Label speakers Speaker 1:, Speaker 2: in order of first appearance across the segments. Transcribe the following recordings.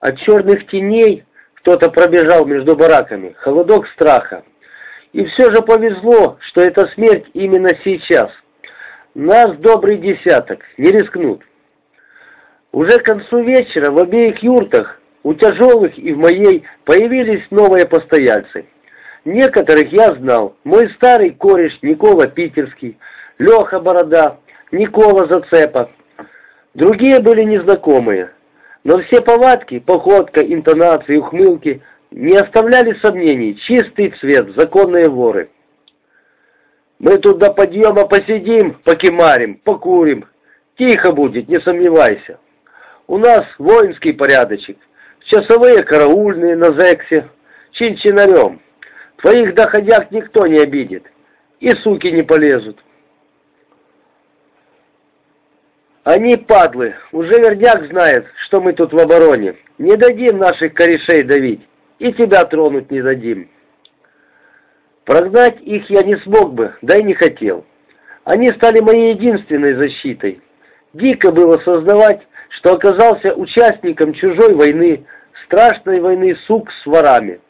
Speaker 1: От черных теней кто-то пробежал между бараками, холодок страха. И все же повезло, что это смерть именно сейчас. Нас добрый десяток, не рискнут. Уже к концу вечера в обеих юртах, у тяжелых и в моей, появились новые постояльцы. Некоторых я знал. Мой старый кореш Никола Питерский, Леха Борода, Никола Зацепа. Другие были незнакомые. Но все повадки, походка, интонации, ухмылки не оставляли сомнений. Чистый цвет, законные воры. Мы тут до подъема посидим, покемарим, покурим. Тихо будет, не сомневайся. У нас воинский порядочек. Часовые караульные на зексе. Чин-чинарем. Твоих доходяг никто не обидит. И суки не полезут. Они падлы, уже верняк знает, что мы тут в обороне. Не дадим наших корешей давить, и тебя тронуть не дадим. Прогнать их я не смог бы, да и не хотел. Они стали моей единственной защитой. Дико было сознавать, что оказался участником чужой войны, страшной войны сук с ворами.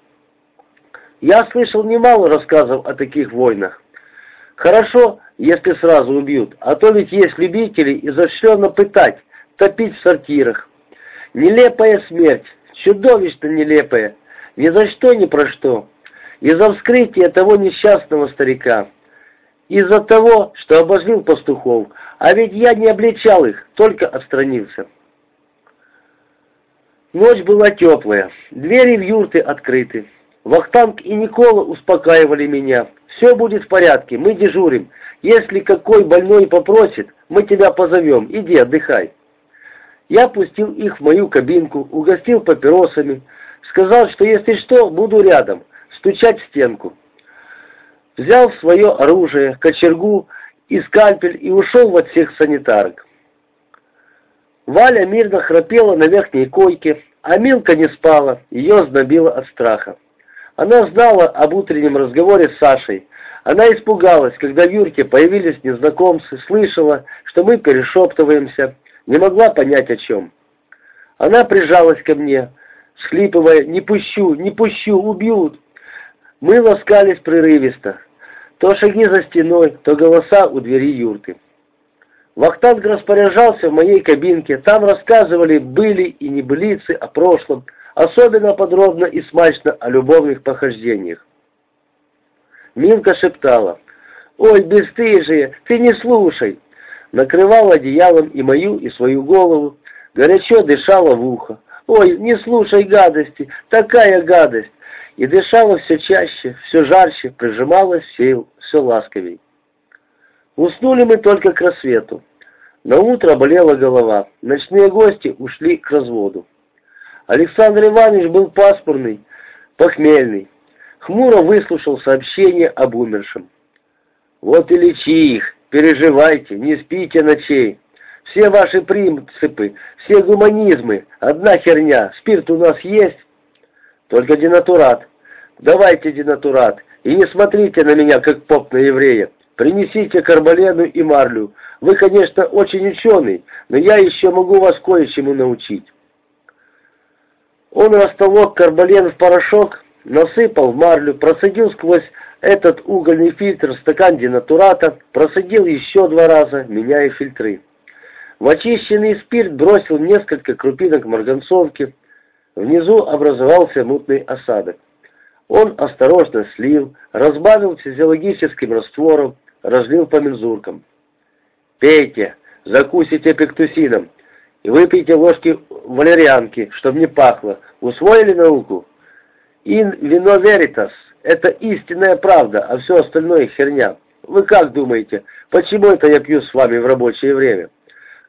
Speaker 1: Я слышал немало рассказов о таких войнах. Хорошо, если сразу убьют, а то ведь есть любители изощренно пытать, топить в сортирах. Нелепая смерть, чудовищно нелепая, ни за что, ни про что. Из-за вскрытия того несчастного старика. Из-за того, что обожил пастухов, а ведь я не обличал их, только отстранился. Ночь была теплая, двери в юрты открыты. Вахтанг и Никола успокаивали меня. «Все будет в порядке, мы дежурим. Если какой больной попросит, мы тебя позовем. Иди, отдыхай». Я пустил их в мою кабинку, угостил папиросами, сказал, что если что, буду рядом, стучать в стенку. Взял свое оружие, кочергу и скальпель и ушел в отсек санитарок. Валя мирно храпела на верхней койке, а Милка не спала, ее знобило от страха. Она знала об утреннем разговоре с Сашей. Она испугалась, когда в юрте появились незнакомцы, слышала, что мы перешептываемся, не могла понять о чем. Она прижалась ко мне, схлипывая «Не пущу, не пущу, убьют!» Мы ласкались прерывисто. То шаги за стеной, то голоса у двери юрты. Вахтанг распоряжался в моей кабинке, там рассказывали были и небылицы о прошлом, особенно подробно и смачно о любовных похождениях. Милка шептала, «Ой, бесстыжие, ты не слушай!» Накрывала одеялом и мою, и свою голову, горячо дышала в ухо. «Ой, не слушай гадости, такая гадость!» И дышала все чаще, все жарче, прижималась все, все ласковей. Уснули мы только к рассвету. На утро болела голова, ночные гости ушли к разводу. Александр Иванович был пасмурный, похмельный. Хмуро выслушал сообщение об умершем. «Вот и лечи их, переживайте, не спите ночей. Все ваши принципы, все гуманизмы, одна херня, спирт у нас есть, только денатурат. Давайте денатурат, и не смотрите на меня, как поп на еврея. Принесите карболену и марлю. Вы, конечно, очень ученый, но я еще могу вас кое-чему научить». Он растолок карболен в порошок, насыпал в марлю, просадил сквозь этот угольный фильтр стакан денатурата, просадил еще два раза, меняя фильтры. В очищенный спирт бросил несколько крупинок марганцовки. Внизу образовался мутный осадок. Он осторожно слил, разбавил физиологическим раствором, разлил по мензуркам. «Пейте, закусите пектусином, и выпейте ложки валерьянки, чтобы не пахло. Усвоили науку? Ин вино веритас – это истинная правда, а все остальное херня. Вы как думаете, почему это я пью с вами в рабочее время?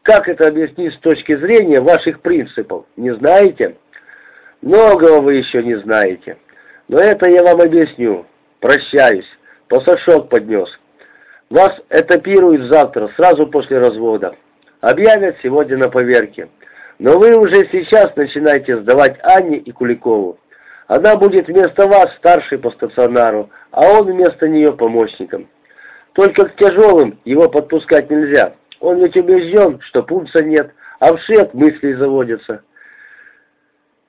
Speaker 1: Как это объяснить с точки зрения ваших принципов? Не знаете? Многого вы еще не знаете. Но это я вам объясню. Прощаюсь. Пасашок поднес. Вас этапируют завтра, сразу после развода. Объявят сегодня на поверке. Но вы уже сейчас начинаете сдавать Анне и Куликову. Она будет вместо вас старшей по стационару, а он вместо нее помощником. Только к тяжелым его подпускать нельзя. Он ведь убежден, что пульса нет, а в шеет мысли заводятся.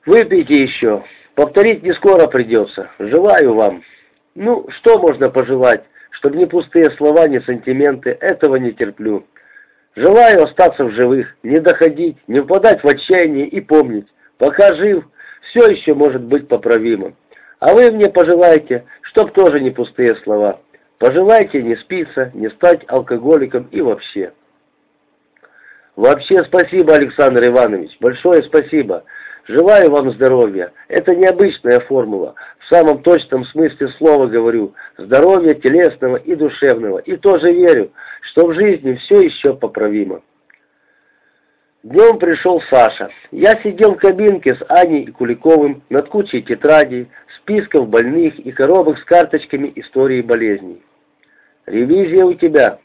Speaker 1: Выпейте еще. Повторить не скоро придется. Желаю вам. Ну, что можно пожелать, чтобы не пустые слова, не сантименты, этого не терплю. Желаю остаться в живых, не доходить, не впадать в отчаяние и помнить, пока жив, все еще может быть поправимо. А вы мне пожелайте, чтоб тоже не пустые слова. Пожелайте не спиться, не стать алкоголиком и вообще. Вообще спасибо, Александр Иванович, большое спасибо. Желаю вам здоровья. Это необычная формула. В самом точном смысле слова говорю. Здоровья телесного и душевного. И тоже верю, что в жизни все еще поправимо. Днем пришел Саша. Я сидел в кабинке с Аней и Куликовым над кучей тетрадей, списков больных и коробок с карточками истории болезней. «Ревизия у тебя?»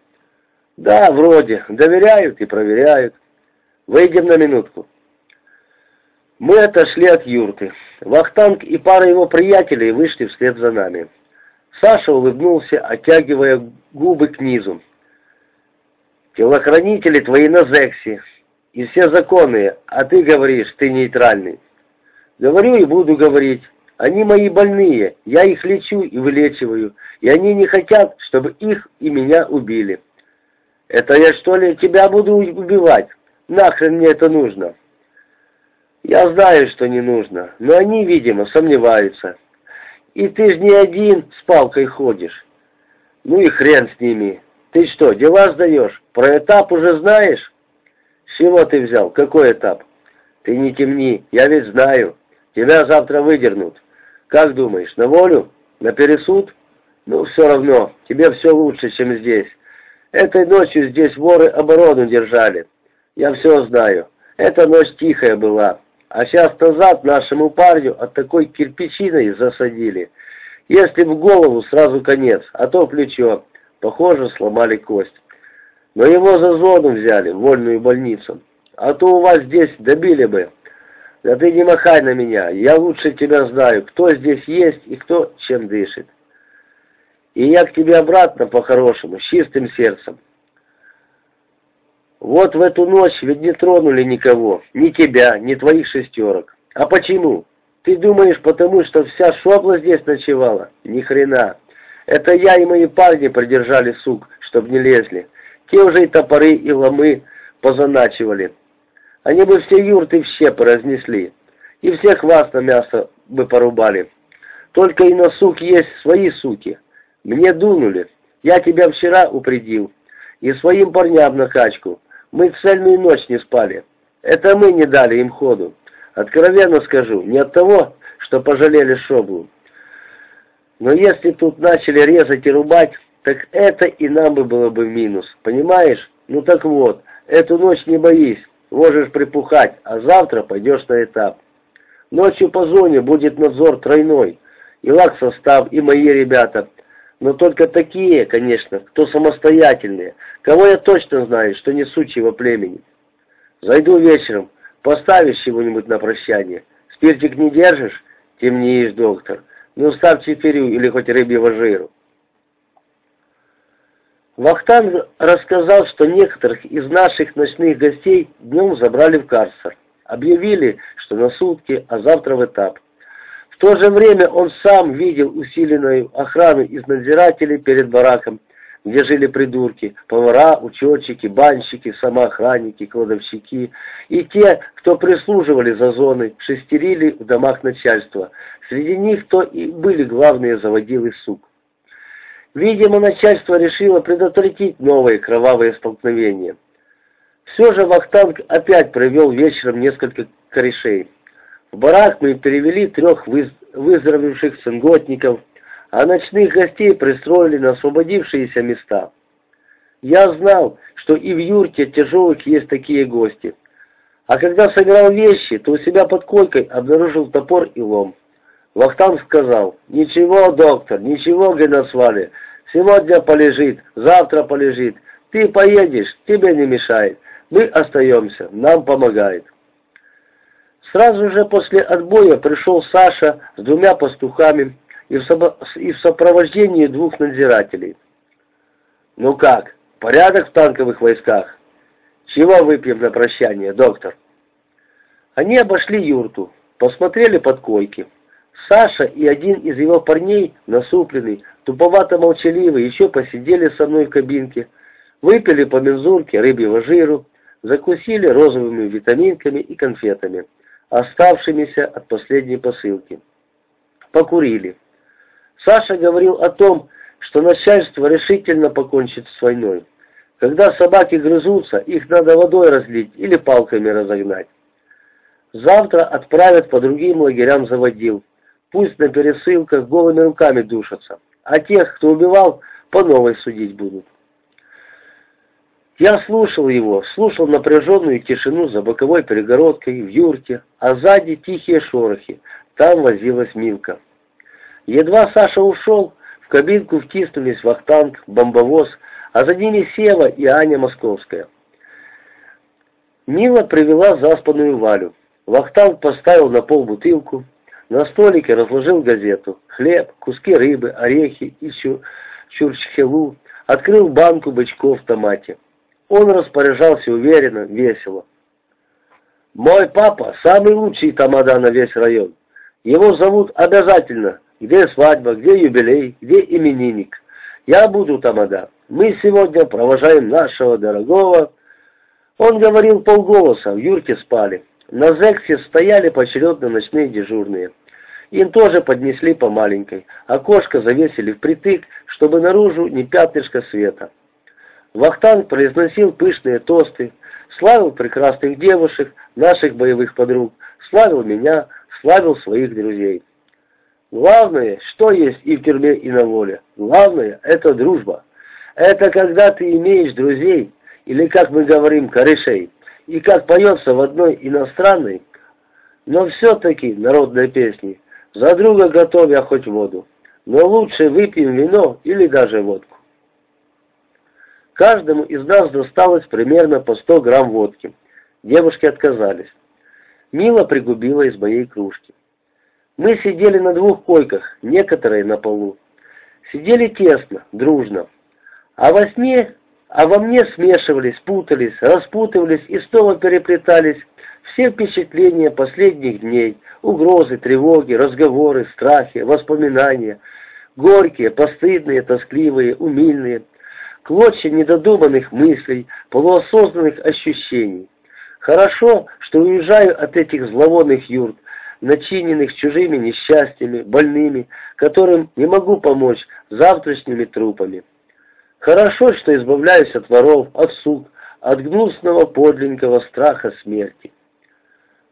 Speaker 1: «Да, вроде. Доверяют и проверяют. Выйдем на минутку». Мы отошли от юрты. Вахтанг и пара его приятелей вышли вслед за нами. Саша улыбнулся, оттягивая губы к низу. «Телохранители твои на Зексе, и все законные, а ты говоришь, ты нейтральный». «Говорю и буду говорить. Они мои больные, я их лечу и вылечиваю, и они не хотят, чтобы их и меня убили». «Это я что ли тебя буду убивать? Нахрен мне это нужно?» Я знаю, что не нужно, но они, видимо, сомневаются. И ты ж не один с палкой ходишь. Ну и хрен с ними. Ты что, дела сдаешь? Про этап уже знаешь? С чего ты взял? Какой этап? Ты не темни, я ведь знаю. Тебя завтра выдернут. Как думаешь, на волю? На пересуд? Ну, все равно, тебе все лучше, чем здесь. Этой ночью здесь воры оборону держали. Я все знаю. Эта ночь тихая была. А час назад нашему парню от такой кирпичиной засадили. Если в голову, сразу конец, а то плечо. Похоже, сломали кость. Но его за зону взяли, в вольную больницу. А то у вас здесь добили бы. Да ты не махай на меня, я лучше тебя знаю, кто здесь есть и кто чем дышит. И я к тебе обратно по-хорошему, с чистым сердцем. Вот в эту ночь ведь не тронули никого, ни тебя, ни твоих шестерок. А почему? Ты думаешь, потому что вся шобла здесь ночевала? Ни хрена. Это я и мои парни продержали сук, чтоб не лезли. Те уже и топоры, и ломы позаначивали. Они бы все юрты в щепы разнесли. И всех вас на мясо бы порубали. Только и на сук есть свои суки. Мне дунули. Я тебя вчера упредил. И своим парням на качку. Мы цельную ночь не спали. Это мы не дали им ходу. Откровенно скажу, не от того, что пожалели Шоблу. Но если тут начали резать и рубать, так это и нам бы было бы минус, понимаешь? Ну так вот, эту ночь не боись, можешь припухать, а завтра пойдешь на этап. Ночью по зоне будет надзор тройной, и лак состав, и мои ребята – но только такие, конечно, кто самостоятельные, кого я точно знаю, что не сучьего племени. Зайду вечером, поставишь чего-нибудь на прощание. Спиртик не держишь? Темнеешь, доктор. Ну, ставь чефирю или хоть рыбьего жиру. Вахтанг рассказал, что некоторых из наших ночных гостей днем забрали в карцер. Объявили, что на сутки, а завтра в этап. В то же время он сам видел усиленную охрану из надзирателей перед бараком, где жили придурки, повара, учетчики, банщики, самоохранники, кладовщики и те, кто прислуживали за зоной, шестерили в домах начальства. Среди них то и были главные заводилы сук. Видимо, начальство решило предотвратить новые кровавые столкновения. Все же Вахтанг опять провел вечером несколько корешей. В барак мы перевели трех выздоровевших цинготников, а ночных гостей пристроили на освободившиеся места. Я знал, что и в юрте тяжелых есть такие гости. А когда собирал вещи, то у себя под койкой обнаружил топор и лом. Вахтанг сказал, «Ничего, доктор, ничего, Геносвали, сегодня полежит, завтра полежит. Ты поедешь, тебе не мешает. Мы остаемся, нам помогает». Сразу же после отбоя пришел Саша с двумя пастухами и в, сопровождении двух надзирателей. «Ну как, порядок в танковых войсках? Чего выпьем на прощание, доктор?» Они обошли юрту. посмотрели под койки. Саша и один из его парней, насупленный, туповато-молчаливый, еще посидели со мной в кабинке, выпили по мензурке рыбьего жиру, закусили розовыми витаминками и конфетами, оставшимися от последней посылки. Покурили. Саша говорил о том, что начальство решительно покончит с войной. Когда собаки грызутся, их надо водой разлить или палками разогнать. Завтра отправят по другим лагерям заводил. Пусть на пересылках голыми руками душатся, а тех, кто убивал, по новой судить будут. Я слушал его, слушал напряженную тишину за боковой перегородкой в юрте, а сзади тихие шорохи. Там возилась Милка. Едва Саша ушел, в кабинку втиснулись вахтанг, бомбовоз, а за ними Сева и Аня Московская. Мила привела заспанную Валю. Вахтанг поставил на пол бутылку, на столике разложил газету, хлеб, куски рыбы, орехи и чурчхелу, открыл банку бычков в томате. Он распоряжался уверенно, весело. «Мой папа самый лучший тамада на весь район. Его зовут обязательно, где свадьба, где юбилей, где именинник. Я буду тамада. Мы сегодня провожаем нашего дорогого...» Он говорил полголоса, в юрте спали. На ЗЭКСе стояли поочередно ночные дежурные. Им тоже поднесли по маленькой. Окошко завесили впритык, чтобы наружу не пятнышко света. Вахтанг произносил пышные тосты, славил прекрасных девушек, наших боевых подруг, славил меня, славил своих друзей. Главное, что есть и в тюрьме, и на воле. Главное – это дружба. Это когда ты имеешь друзей, или, как мы говорим, корешей. И как поется в одной иностранной, но все-таки народной песне, за друга готов я хоть воду, но лучше выпьем вино или даже водку. Каждому из нас досталось примерно по 100 грамм водки. Девушки отказались. Мила пригубила из моей кружки. Мы сидели на двух койках, некоторые на полу. Сидели тесно, дружно. А во сне, а во мне смешивались, путались, распутывались и снова переплетались все впечатления последних дней, угрозы, тревоги, разговоры, страхи, воспоминания, горькие, постыдные, тоскливые, умильные – клочья недодуманных мыслей, полуосознанных ощущений. Хорошо, что уезжаю от этих зловонных юрт, начиненных чужими несчастьями, больными, которым не могу помочь завтрашними трупами. Хорошо, что избавляюсь от воров, от суд, от гнусного подлинного страха смерти.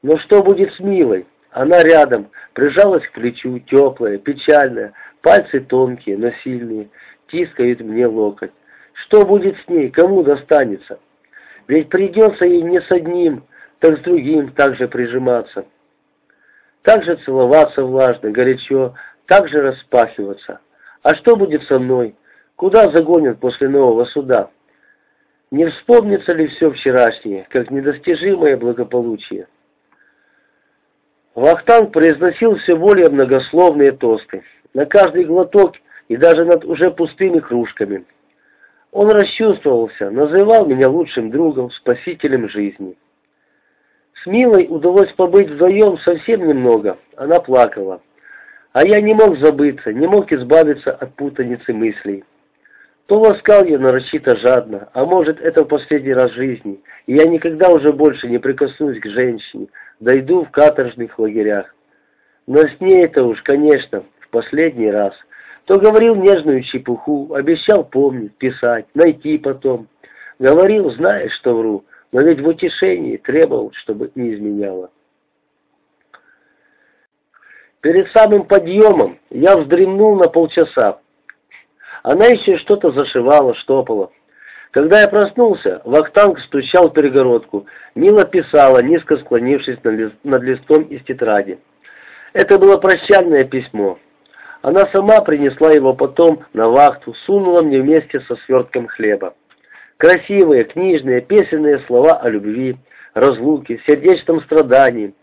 Speaker 1: Но что будет с Милой? Она рядом, прижалась к плечу, теплая, печальная, пальцы тонкие, но сильные, тискают мне локоть. Что будет с ней, кому достанется? Ведь придется ей не с одним, так с другим также прижиматься. Так же целоваться влажно, горячо, так же распахиваться. А что будет со мной? Куда загонят после нового суда? Не вспомнится ли все вчерашнее, как недостижимое благополучие? Вахтанг произносил все более многословные тосты, на каждый глоток и даже над уже пустыми кружками. Он расчувствовался, называл меня лучшим другом, спасителем жизни. С Милой удалось побыть вдвоем совсем немного, она плакала. А я не мог забыться, не мог избавиться от путаницы мыслей. То ласкал ее нарочито жадно, а может это в последний раз в жизни, и я никогда уже больше не прикоснусь к женщине, дойду в каторжных лагерях. Но с ней это уж, конечно, в последний раз – то говорил нежную чепуху, обещал помнить, писать, найти потом. Говорил, знаешь, что вру, но ведь в утешении требовал, чтобы не изменяла. Перед самым подъемом я вздремнул на полчаса. Она еще что-то зашивала, штопала. Когда я проснулся, Вахтанг стучал в перегородку. Мила писала, низко склонившись над листом из тетради. Это было прощальное письмо. Она сама принесла его потом на вахту, сунула мне вместе со свертком хлеба. Красивые, книжные, песенные слова о любви, разлуке, сердечном страдании,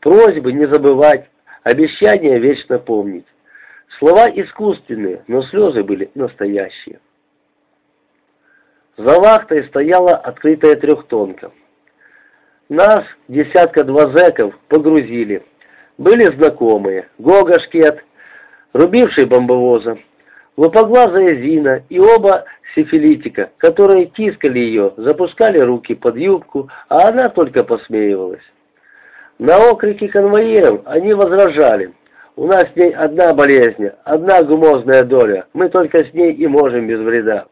Speaker 1: просьбы не забывать, обещания вечно помнить. Слова искусственные, но слезы были настоящие. За вахтой стояла открытая трехтонка. Нас, десятка-два зэков, погрузили. Были знакомые, Гога Шкет, рубивший бомбовоза, лопоглазая Зина и оба сифилитика, которые тискали ее, запускали руки под юбку, а она только посмеивалась. На окрики конвоиров они возражали. У нас с ней одна болезнь, одна гумозная доля, мы только с ней и можем без вреда.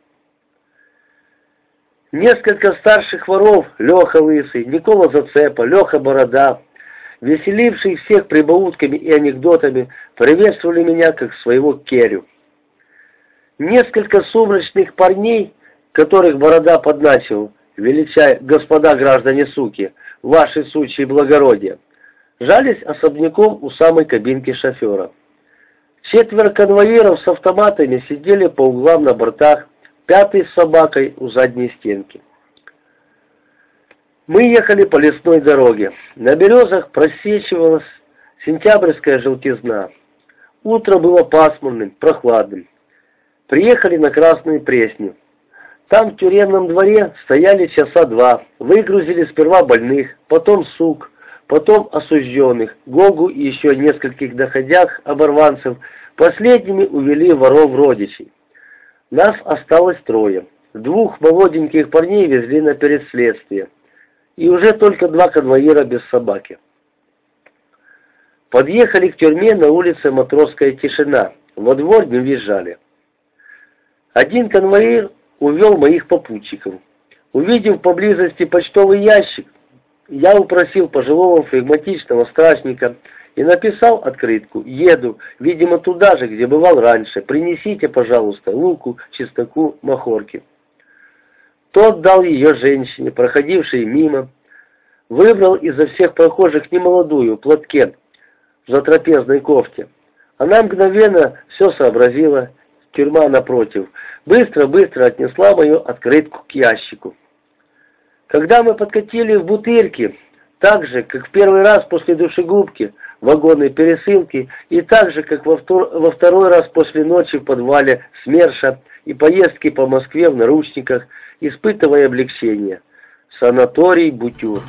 Speaker 1: Несколько старших воров, Леха Лысый, Никола Зацепа, Леха Борода, веселившие всех прибаутками и анекдотами, приветствовали меня как своего Керю. Несколько сумрачных парней, которых Борода подначил, величая «Господа граждане суки», «Ваши сучьи благородия», жались особняком у самой кабинки шофера. Четверо конвоиров с автоматами сидели по углам на бортах, пятый с собакой у задней стенки. Мы ехали по лесной дороге. На березах просвечивалась сентябрьская желтизна. Утро было пасмурным, прохладным. Приехали на Красную Пресню. Там в тюремном дворе стояли часа два, выгрузили сперва больных, потом сук, потом осужденных, Гогу и еще нескольких доходях оборванцев, последними увели воров родичей. Нас осталось трое. Двух молоденьких парней везли на переследствие и уже только два конвоира без собаки. Подъехали к тюрьме на улице Матросская тишина, во двор не въезжали. Один конвоир увел моих попутчиков. Увидев поблизости почтовый ящик, я упросил пожилого флегматичного стражника и написал открытку «Еду, видимо, туда же, где бывал раньше. Принесите, пожалуйста, луку, чесноку, махорки». Тот дал ее женщине, проходившей мимо, выбрал изо всех прохожих немолодую, платке, в затрапезной кофте. Она мгновенно все сообразила, тюрьма напротив, быстро-быстро отнесла мою открытку к ящику. Когда мы подкатили в бутырки, так же, как в первый раз после душегубки, вагонной пересылки, и так же, как во, втор во второй раз после ночи в подвале СМЕРШа и поездки по Москве в наручниках, испытывая облегчение. Санаторий Бутюр.